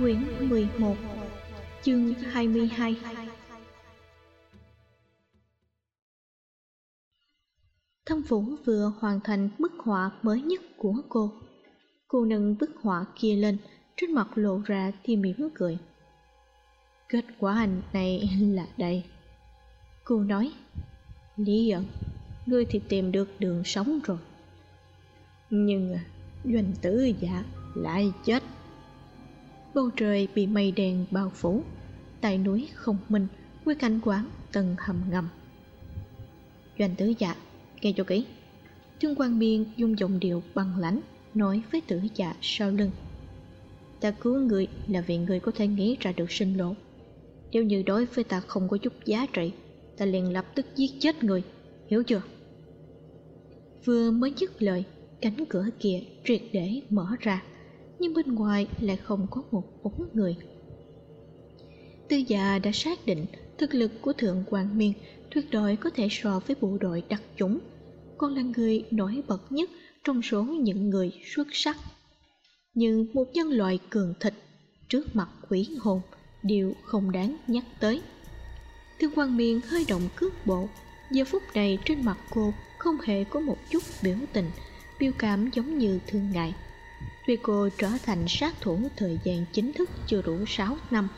Quyển 11 Chương 22 Thâm Vũ vừa hoàn thành bức họa mới nhất của cô. Cô nâng bức họa kia lên, Trên mặt lộ ra thì mỉm cười. Kết quả hành này là đây. Cô nói, Lý giận Ngươi thì tìm được đường sống rồi. Nhưng à, doanh tử giả lại chết bầu trời bị mây đen bao phủ, tại núi không minh quy cảnh quán tầng hầm ngầm. Doanh tử dạ nghe cho kỹ. Trương quang biên dung giọng điệu bằng lãnh, nói với tử dạ sau lưng. Ta cứu người là vì người có thể nghĩ ra được sinh lộ. Nếu như đối với ta không có chút giá trị, ta liền lập tức giết chết người, hiểu chưa? Vừa mới dứt lời, cánh cửa kia triệt để mở ra nhưng bên ngoài lại không có một bóng người. Tư già đã xác định thực lực của thượng quan miên tuyệt đối có thể so với bộ đội đặc chủng. Còn là người nổi bật nhất trong số những người xuất sắc. Nhưng một nhân loại cường thịt trước mặt quỷ hồn đều không đáng nhắc tới. Thương quan miên hơi động cước bộ. Giờ phút này trên mặt cô không hề có một chút biểu tình, biểu cảm giống như thương ngại. Tuy cô trở thành sát thủ thời gian chính thức chưa đủ 6 năm.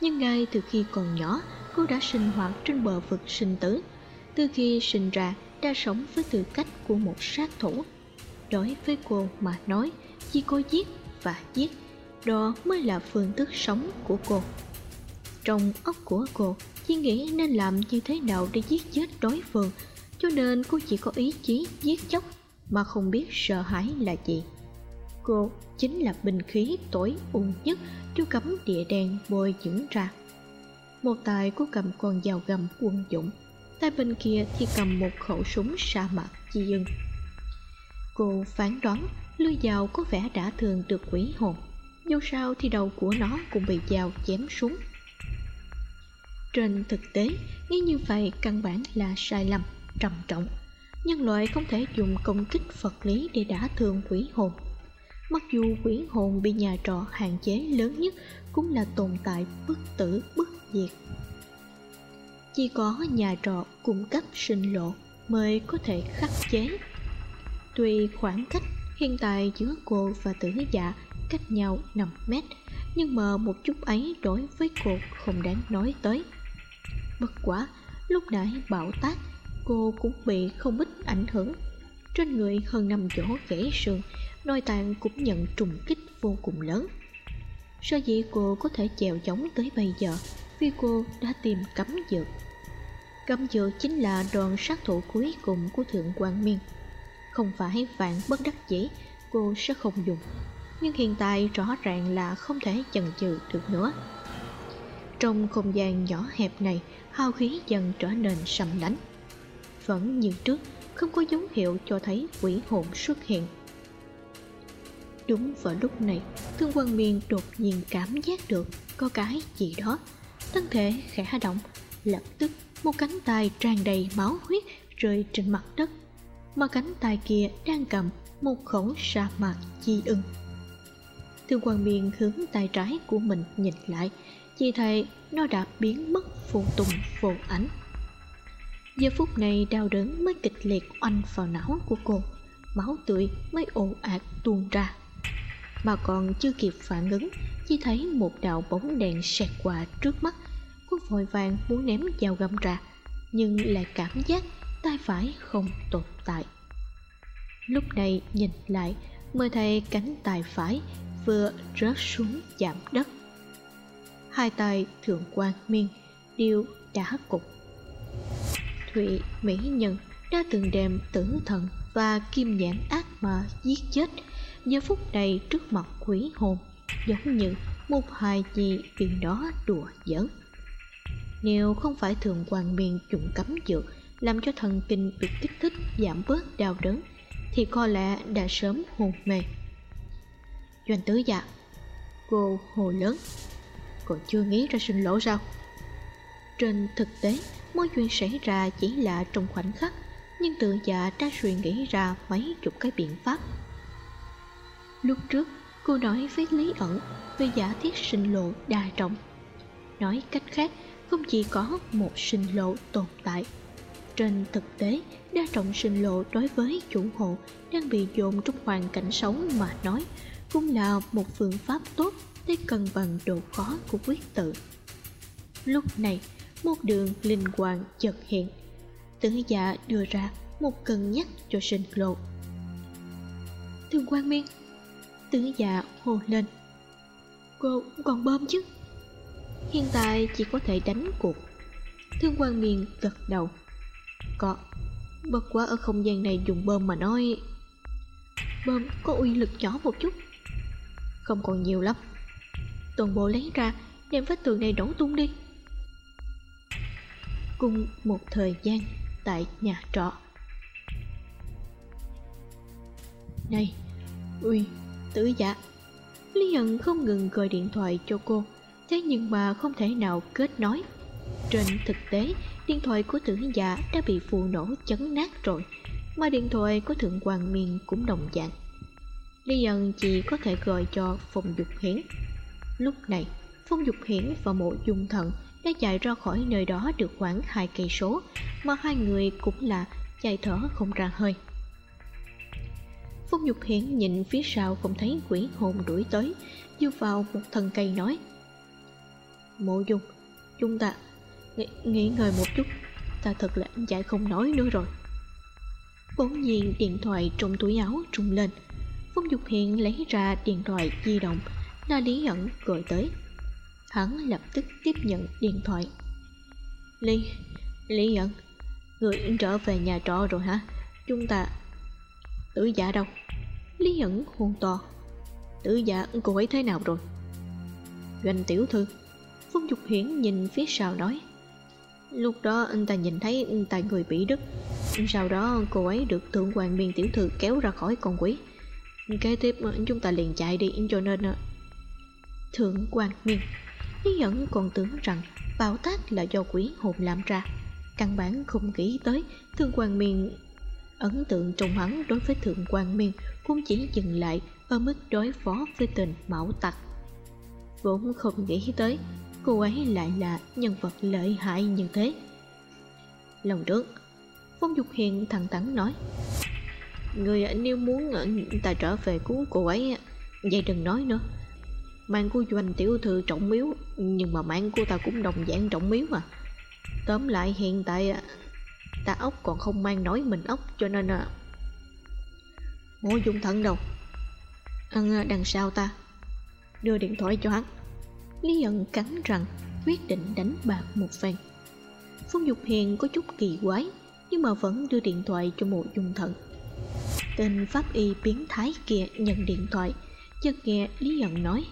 Nhưng ngay từ khi còn nhỏ, Cô đã sinh hoạt trên bờ vực sinh tử. Từ khi sinh ra, đã sống với tư cách của một sát thủ. Đối với cô mà nói, Chỉ có giết và giết, Đó mới là phương thức sống của cô. Trong óc của cô Chỉ nghĩ nên làm như thế nào để giết chết đối phương, Cho nên cô chỉ có ý chí giết chóc Mà không biết sợ hãi là gì cô chính là binh khí tối ung nhất, chú cấm địa đen bôi dưỡng ra. Một tay cô cầm con dao găm quân dụng, tay bên kia thì cầm một khẩu súng sa mạc chi dưng cô phán đoán lưỡi dao có vẻ đã thường được quỷ hồn, dù sao thì đầu của nó cũng bị dao chém xuống. Trên thực tế, nghĩ như vậy căn bản là sai lầm, trầm trọng. Nhân loại không thể dùng công kích vật lý để đả thương quỷ hồn. Mặc dù quỷ hồn bị nhà trọ hạn chế lớn nhất cũng là tồn tại bất tử bất diệt. Chỉ có nhà trọ cung cấp sinh lộ mới có thể khắc chế. Tuy khoảng cách hiện tại giữa cô và tử dạ cách nhau 5 mét, nhưng mà một chút ấy đối với cô không đáng nói tới. Bất quá lúc nãy bão tát, cô cũng bị không ít ảnh hưởng. Trên người hơn năm chỗ gãy sườn, nội tạng cũng nhận trùng kích vô cùng lớn. Sở dĩ cô có thể chèo chống tới bây giờ, vì cô đã tìm cấm dược. Cấm dược chính là đoàn sát thủ cuối cùng của thượng quan miên. Không phải vạn bất đắc dĩ, cô sẽ không dùng. Nhưng hiện tại rõ ràng là không thể chần chừ được nữa. Trong không gian nhỏ hẹp này hao khí dần trở nên sầm lánh. Vẫn như trước, không có dấu hiệu cho thấy quỷ hồn xuất hiện. Đúng vào lúc này, Thương Quân Miên đột nhiên cảm giác được có cái gì đó. Thân thể khẽ động, lập tức một cánh tay tràn đầy máu huyết rơi trên mặt đất. Mà cánh tay kia đang cầm một khẩu sa mạc chi ưng. Thương Quân Miên hướng tay trái của mình nhìn lại, chỉ thấy nó đã biến mất vô tung vô ảnh. Giờ phút này đau đớn mới kịch liệt oanh vào não của cô Máu tươi mới ồ ạt tuôn ra mà còn chưa kịp phản ứng, chỉ thấy một đạo bóng đèn xẹt qua trước mắt. Cô vội vàng muốn ném dao găm ra, nhưng lại cảm giác tay phải không tồn tại. Lúc này nhìn lại, mới thấy cánh tay phải vừa rớt xuống chạm đất. Hai tay thượng quan miên, đều đã cục. Thụy mỹ nhân đã từng đem tử thần và kim nhãn ác mà giết chết giờ phút này trước mặt quỷ hồn, giống như một hài gì chuyện đó đùa giỡn. Nếu không phải thường quan miên dùng cấm dược, làm cho thần kinh bị kích thích, giảm bớt đau đớn, thì có lẽ đã sớm hôn mê. Doanh tứ dạ cô hồ lớn. Còn chưa nghĩ ra sinh lỗ sao? Trên thực tế, mối chuyện xảy ra chỉ là trong khoảnh khắc, nhưng tự dạ đã suy nghĩ ra mấy chục cái biện pháp lúc trước, cô nói với lý ẩn về giả thiết sinh lộ đa trọng. Nói cách khác, không chỉ có một sinh lộ tồn tại. Trên thực tế, đa trọng sinh lộ đối với chủ hộ đang bị dồn trong hoàn cảnh sống mà nói, cũng là một phương pháp tốt để cân bằng độ khó của quyết tự. Lúc này, một đường linh quang chợt hiện. Tử dạ đưa ra một cân nhắc cho sinh lộ. Thương quan miên tứ dạ hồ lên. Cô còn bơm chứ. Hiện tại chỉ có thể đánh cuộc. Thương quan miền gật đầu. Có, bất quá ở không gian này dùng bơm mà nói, bơm có uy lực nhỏ một chút. Không còn nhiều lắm. Toàn bộ lấy ra, đem vách tường này đổ tung đi. Cùng một thời gian, tại nhà trọ. Này, uy tử Dạ lý nhận không ngừng gọi điện thoại cho cô, thế nhưng mà không thể nào kết nối. Trên thực tế, điện thoại của tử giả đã bị phụ nổ chấn nát rồi, mà điện thoại của thượng hoàng miền cũng đồng dạng. Lý nhận chỉ có thể gọi cho Phong dục hiển. Lúc này, phong dục hiển và mộ dung Thận đã chạy ra khỏi nơi đó được khoảng hai cây số, mà hai người cũng là chạy thở không ra hơi phong Nhục hiển nhìn phía sau không thấy quỷ hồn đuổi tới dư vào một thân cây nói. Mộ dung chúng ta nghỉ, nghỉ ngơi một chút ta thật là chạy không nói nữa rồi. Bỗng nhiên điện thoại trong túi áo trùng lên. Phong dục hiển lấy ra điện thoại di động là lý ẩn gọi tới. Hắn lập tức tiếp nhận điện thoại. Lý lý ẩn người trở về nhà trọ rồi hả? Chúng ta tử giả đâu? Lý ẩn hôn to. Tử giả, cô ấy thế nào rồi? Doanh tiểu thư phong dục hiển nhìn phía sau nói. Lúc đó anh ta nhìn thấy tại người bị đứt sau đó cô ấy được thượng hoàng biên tiểu thư kéo ra khỏi con quỷ. Kế tiếp, chúng ta liền chạy đi, cho nên ờ, thượng quan miên lý ẩn còn tưởng rằng bạo tác là do quỷ hồn làm ra. Căn bản không nghĩ tới thượng quan miên ấn tượng trong hắn đối với thượng quan miên cũng chỉ dừng lại ở mức đối phó với tình mão tặc. Vốn không nghĩ tới cô ấy lại là nhân vật lợi hại như thế. Lòng trước phong dục hiền thẳng thắn nói, người nếu muốn ta trở về cứu cô ấy vậy đừng nói nữa. Mạng của doanh tiểu thư trọng miếu, Nhưng mà mạng của ta cũng đồng dạng trọng miếu mà. Tóm lại hiện tại Ta ốc còn không mang nói mình ốc Cho nên à. Ngô dung thận đâu Ăn à, đằng sau ta. Đưa điện thoại cho hắn. Lý giận cắn rằng Quyết định đánh bạc một phen. Phương Dục Hiền có chút kỳ quái, Nhưng mà vẫn đưa điện thoại cho mộ dung thận Tên pháp y biến thái kia nhận điện thoại, chợt nghe Lý giận nói.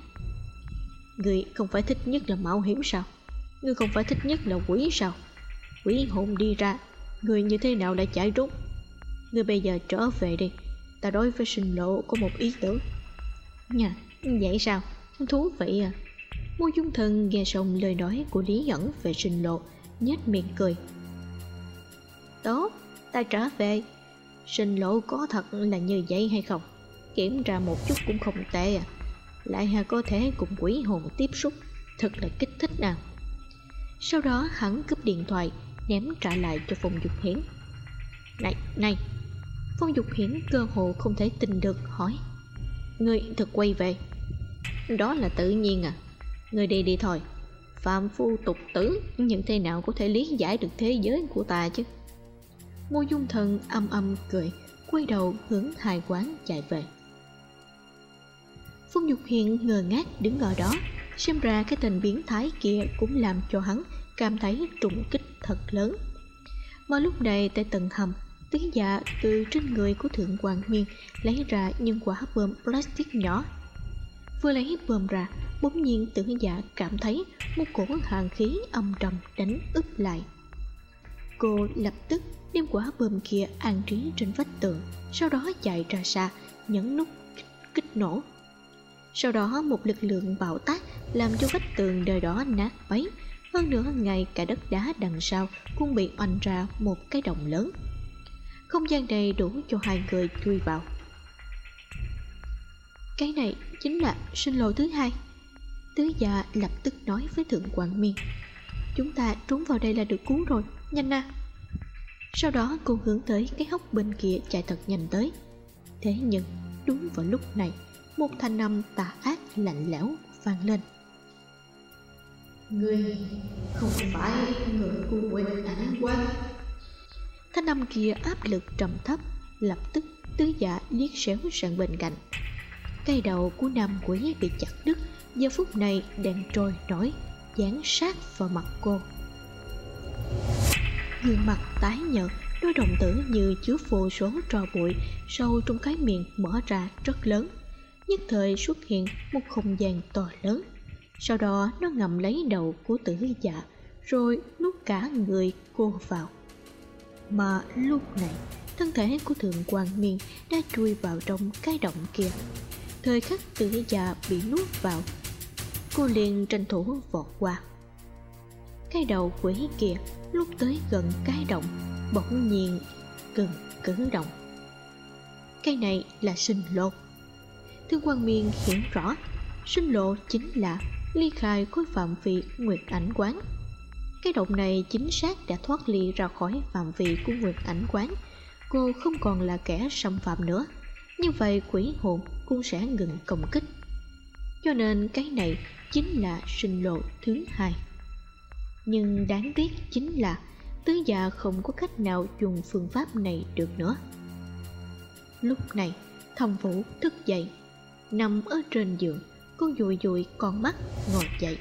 Người không phải thích nhất là mạo hiểm sao? Người không phải thích nhất là quỷ sao? Quỷ hồn đi ra Người như thế nào đã chạy rút, Người bây giờ trở về đi. Ta đối với sinh lộ có một ý tưởng. Nha, vậy sao? Thú vị à. Ngô Dung Thần nghe xong lời nói của Lý Nhẫn về sinh lộ nhếch miệng cười. Tốt, ta trở về. Sinh lộ có thật là như vậy hay không? Kiểm tra một chút cũng không tệ à. Lại hà có thể cùng quỷ hồn tiếp xúc thật là kích thích nào. Sau đó hắn cướp điện thoại ném trả lại cho phong dục hiển. Này này, phong dục hiển cơ hồ không thể tin được, hỏi. Người thật quay về. Đó là tự nhiên à? Người đi đi thôi. Phạm phu tục tử, những thế nào có thể lý giải được thế giới của ta chứ? Ngô dung thần âm âm cười, quay đầu hướng hai quán chạy về. Phương Dục Hiền ngờ ngác đứng ở đó, Xem ra cái tình biến thái kia cũng làm cho hắn cảm thấy trùng kích thật lớn. Mà lúc này tại tầng hầm tiếng dạ từ trên người của thượng hoàng miên lấy ra những quả bơm plastic nhỏ. Vừa lấy bơm ra bỗng nhiên tưởng dạ cảm thấy một cổ hàng khí âm trầm đánh úp lại. Cô lập tức đem quả bơm kia an trí trên vách tường sau đó chạy ra xa nhấn nút kích, kích nổ. Sau đó một lực lượng bạo tác làm cho vách tường đời đó nát bấy hơn nữa, ngay cả đất đá đằng sau cũng bị oanh ra một cái đồng lớn. Không gian này đủ cho hai người chui vào. Cái này chính là sinh lộ thứ hai. Tứ già lập tức nói với thượng quảng miên. Chúng ta trốn vào đây là được cứu rồi, nhanh na sau đó cô hướng tới cái hốc bên kia chạy thật nhanh tới. Thế nhưng, đúng vào lúc này, một thanh âm tà ác lạnh lẽo vang lên người không phải người của nguyệt ảnh quan thanh âm kia áp lực trầm thấp, lập tức tứ giả liếc xéo sang bên cạnh. Cây đầu của nam quỷ bị chặt đứt, giờ phút này đang trôi nổi, dán sát vào mặt cô. Gương mặt tái nhợt, đôi đồng tử như chứa vô số trò bụi sâu trong cái miệng mở ra rất lớn. Nhất thời xuất hiện một không gian to lớn sau đó, nó ngậm lấy đầu của tử dạ rồi nuốt cả người cô vào. Mà lúc này, thân thể của thượng quan miên đã chui vào trong cái động kia. Thời khắc tử dạ bị nuốt vào, cô liền tranh thủ vọt qua. Cái đầu quỷ kia lúc tới gần cái động, bỗng nhiên cần cử động. Cái này là sinh lộ thương quan miên hiểu rõ, sinh lộ chính là ly khai khối phạm vi nguyệt ảnh quán. Cái động này chính xác đã thoát ly ra khỏi phạm vi của nguyệt ảnh quán. Cô không còn là kẻ xâm phạm nữa. Như vậy quỷ hồn cũng sẽ ngừng công kích. Cho nên cái này chính là sinh lộ thứ hai. Nhưng đáng tiếc chính là tứ già không có cách nào dùng phương pháp này được nữa. Lúc này thầm vũ thức dậy, nằm ở trên giường cô dụi dụi con mắt, ngồi dậy.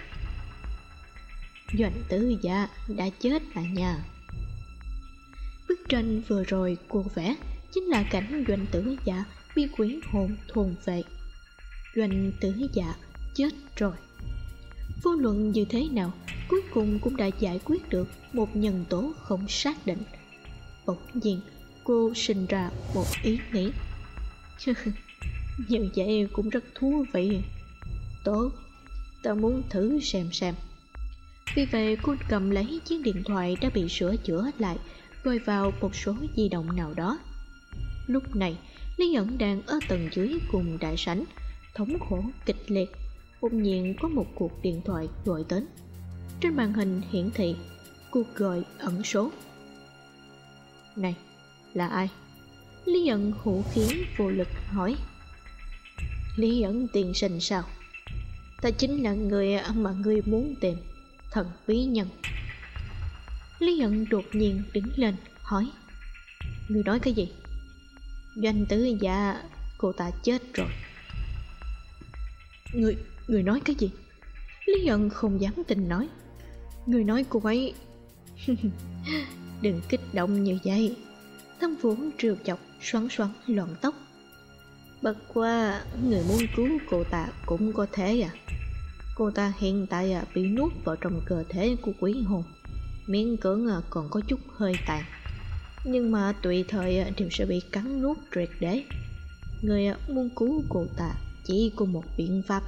Doanh tứ gia đã chết à nhà. Bức tranh vừa rồi cô vẽ chính là cảnh doanh tử dạ bị quyến hồn thôn vệ. Doanh tử dạ chết rồi. Vô luận như thế nào, cuối cùng cũng đã giải quyết được một nhân tố không xác định. Bỗng nhiên, cô sinh ra một ý nghĩ. Như vậy cũng rất thú vị tốt. Ta muốn thử xem xem. Vì vậy, cô cầm lấy chiếc điện thoại đã bị sửa chữa lại, gọi vào một số di động nào đó. Lúc này, lý ẩn đang ở tầng dưới cùng đại sảnh, thống khổ kịch liệt. Bỗng nhiên có một cuộc điện thoại gọi đến. Trên màn hình hiển thị, cuộc gọi ẩn số. Này, là ai? Lý ẩn hữu khiến vô lực hỏi. Lý ẩn tiền sinh sao? Ta chính là người mà ngươi muốn tìm, thần bí nhân. Lý ẩn đột nhiên đứng lên, hỏi ngươi nói cái gì? Doanh tử dạ cô ta chết rồi. Người người nói cái gì? Lý ẩn không dám tin nói. Người nói cô ấy đừng kích động như vậy. Thâm vũ trượt chọc, xoắn xoắn, loạn tóc bất quá người muốn cứu cô ta cũng có thể à. Cô ta hiện tại à, bị nuốt vào trong cơ thể của quỷ hồn. Miễn cưỡng à, còn có chút hơi tàn. Nhưng mà tùy thời à, đều sẽ bị cắn nuốt triệt để. Người à, muốn cứu cô ta chỉ có một biện pháp.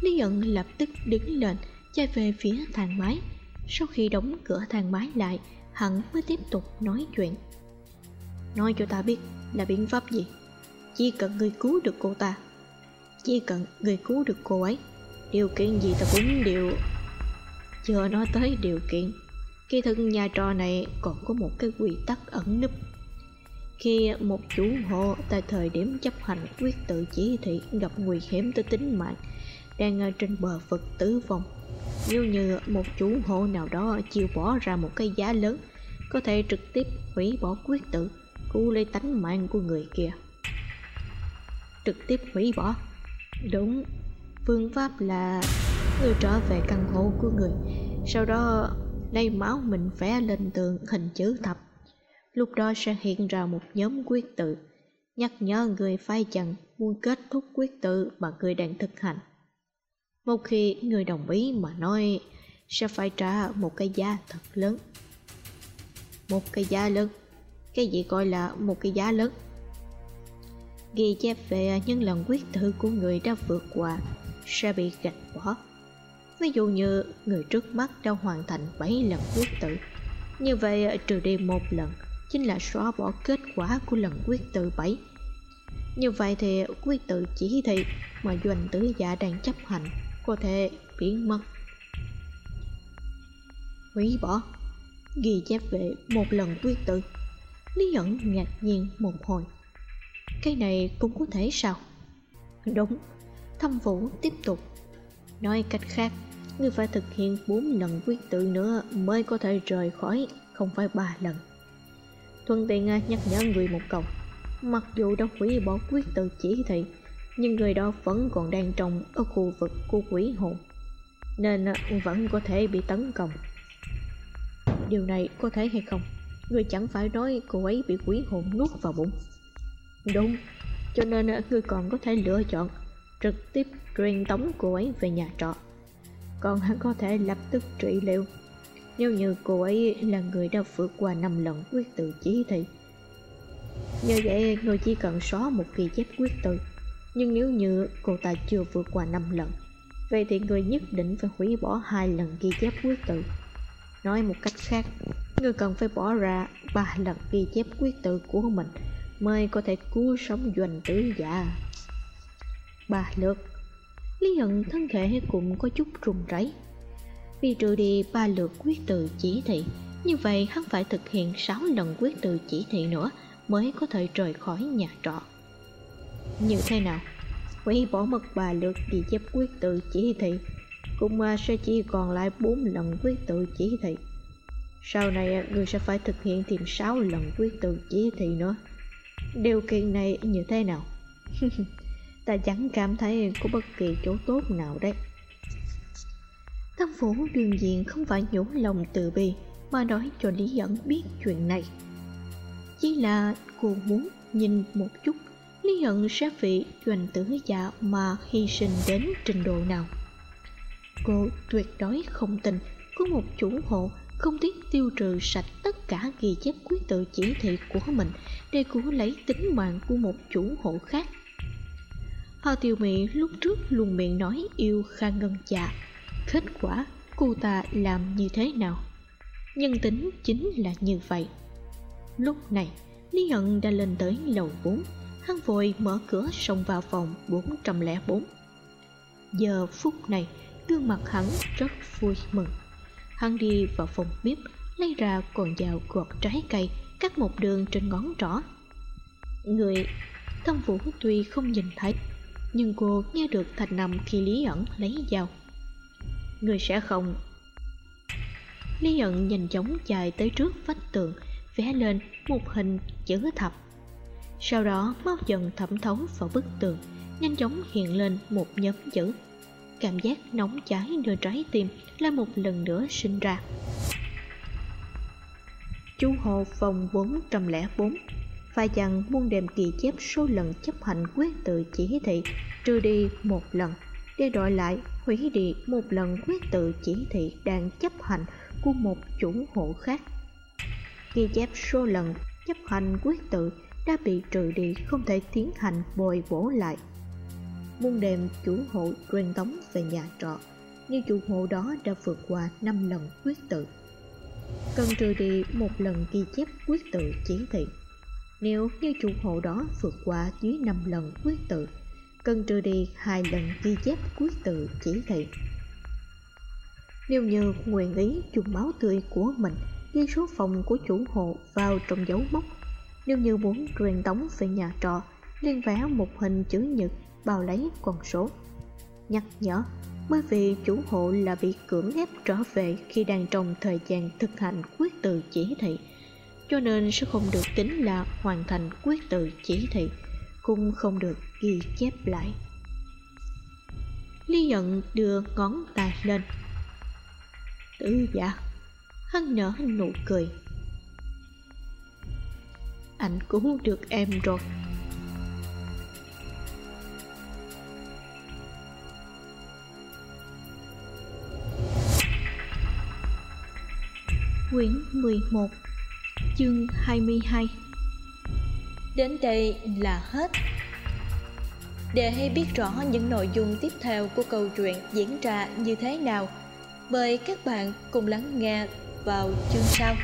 Lý ẩn lập tức đứng lên chạy về phía thang máy. Sau khi đóng cửa thang máy lại hắn mới tiếp tục nói chuyện. Nói cho ta biết là biện pháp gì? Chỉ cần người cứu được cô ta. Chỉ cần người cứu được cô ấy, điều kiện gì ta cũng đều chưa nói tới điều kiện kỳ thực nhà trò này còn có một cái quy tắc ẩn núp. Khi một chủ hộ tại thời điểm chấp hành quyết tự chỉ thị gặp nguy hiểm tới tính mạng, đang trên bờ vực tử vong. Nếu như một chủ hộ nào đó chịu bỏ ra một cái giá lớn, có thể trực tiếp hủy bỏ quyết tự, cứu lấy tánh mạng của người kia trực tiếp hủy bỏ đúng phương pháp là người trở về căn hộ của người sau đó lấy máu mình vẽ lên tường hình chữ thập lúc đó sẽ hiện ra một nhóm quyết tự, nhắc nhở người phải chăng muốn kết thúc quyết tự mà người đang thực hành. Một khi người đồng ý mà nói sẽ phải trả một cái giá thật lớn. Một cái giá lớn? Cái gì gọi là một cái giá lớn? Ghi chép về những lần quyết tử của người đã vượt qua sẽ bị gạch bỏ. Ví dụ như người trước mắt đã hoàn thành 7 lần quyết tử, Như vậy trừ đi một lần chính là xóa bỏ kết quả của lần quyết tử 7. Như vậy thì quyết tự chỉ thị mà doanh tử giả đang chấp hành có thể biến mất. Hủy bỏ, ghi chép về một lần quyết tự. Lý ẩn ngạc nhiên một hồi. Cái này cũng có thể sao? Đúng, thâm vũ tiếp tục. Nói cách khác, ngươi phải thực hiện bốn lần quyết tự nữa mới có thể rời khỏi, không phải ba lần. Thuận tiện nhắc nhở người một câu, mặc dù đã hủy bỏ quyết tự chỉ thị, nhưng người đó vẫn còn đang trong ở khu vực của quỷ hồn, nên à, vẫn có thể bị tấn công. Điều này có thể hay không? Người chẳng phải nói cô ấy bị quỷ hồn nuốt vào bụng. Đúng, cho nên à, ngươi người còn có thể lựa chọn trực tiếp truyền tống cô ấy về nhà trọ. Còn hắn có thể lập tức trị liệu. Nếu như cô ấy là người đã vượt qua năm lần quyết tự chỉ thì, như vậy người chỉ cần xóa một ghi chép quyết tự. Nhưng nếu như cô ta chưa vượt qua năm lần vậy thì người nhất định phải hủy bỏ hai lần ghi chép quyết tự. Nói một cách khác người cần phải bỏ ra ba lần ghi chép quyết tự của mình mới có thể cứu sống doanh tử giả. Ba lượt, lý hận thân thể cũng có chút run rẩy. Vì trừ đi ba lượt quyết từ chỉ thị, như vậy hắn phải thực hiện sáu lần quyết từ chỉ thị nữa mới có thể rời khỏi nhà trọ. Như thế nào? Hủy bỏ mất ba lượt ghi chép quyết tự chỉ thị, cũng sẽ chỉ còn lại bốn lần quyết tự chỉ thị. Sau này, người sẽ phải thực hiện thêm sáu lần quyết tự chỉ thị nữa điều kiện này như thế nào ta chẳng cảm thấy có bất kỳ chỗ tốt nào đấy Thâm Phủ đương nhiên không phải nhổ lòng từ bi mà nói cho Lý Dẫn biết chuyện này. Chỉ là cô muốn nhìn một chút Lý Hận sẽ vị doanh tử dạ mà hy sinh đến trình độ nào. Cô tuyệt đối không tin có một chủ hộ không tiếc tiêu trừ sạch tất cả ghi chép quyết tự chỉ thị của mình để cứu lấy tính mạng của một chủ hộ khác. Hoa tiêu mị lúc trước luôn miệng nói yêu Kha Ngân Dạ Kết quả, cô ta làm như thế nào? Nhân tính chính là như vậy. Lúc này, Lý Hận đã lên tới lầu 4 Hắn vội mở cửa xông vào phòng 404 Giờ phút này, gương mặt hắn rất vui mừng. Hắn đi vào phòng bếp Lấy ra con dao gọt trái cây, Cắt một đường trên ngón trỏ. Người Thâm Vũ tuy không nhìn thấy, nhưng cô nghe được thạch nằm khi Lý ẩn lấy dao. Người sẽ không. Lý ẩn nhanh chóng chạy tới trước vách tường, Vẽ lên một hình chữ thập. Sau đó máu dần thẩm thấu vào bức tường, Nhanh chóng hiện lên một nhóm chữ. Cảm giác nóng cháy nơi trái tim Lại một lần nữa sinh ra. Chú Hồ phòng 404 phải chăng muốn đem kỳ chép số lần chấp hành quyết tự chỉ thị, trừ đi một lần. Để đổi lại, hủy đi một lần quyết tự chỉ thị đang chấp hành của một chủ hộ khác. Ghi chép số lần chấp hành quyết tự đã bị trừ đi, không thể tiến hành bồi bổ lại muốn đem chủ hộ truyền tống về nhà trọ nhưng chủ hộ đó đã vượt qua 5 lần quyết tự. Cần trừ đi một lần ghi chép quyết tự chỉ thị. Nếu như chủ hộ đó vượt qua dưới 5 lần quyết tự, cần trừ đi hai lần ghi chép quyết tự chỉ thị. Nếu như nguyện ý dùng máu tươi của mình ghi số phòng của chủ hộ vào trong dấu mốc, nếu như muốn truyền tống về nhà trọ liên vẽ một hình chữ nhật bao lấy con số. Nhắc nhở bởi vì chủ hộ là bị cưỡng ép trở về khi đang trong thời gian thực hành quyết tự chỉ thị. Cho nên sẽ không được tính là hoàn thành quyết tự chỉ thị, cũng không được ghi chép lại. Lý nhận đưa ngón tay lên. Tử dạ hắn nở nụ cười. Anh cứu được em rồi. Quyển 11 Chương 22 Đến đây là hết. Để hay biết rõ những nội dung tiếp theo của câu chuyện diễn ra như thế nào, Mời các bạn cùng lắng nghe vào chương sau.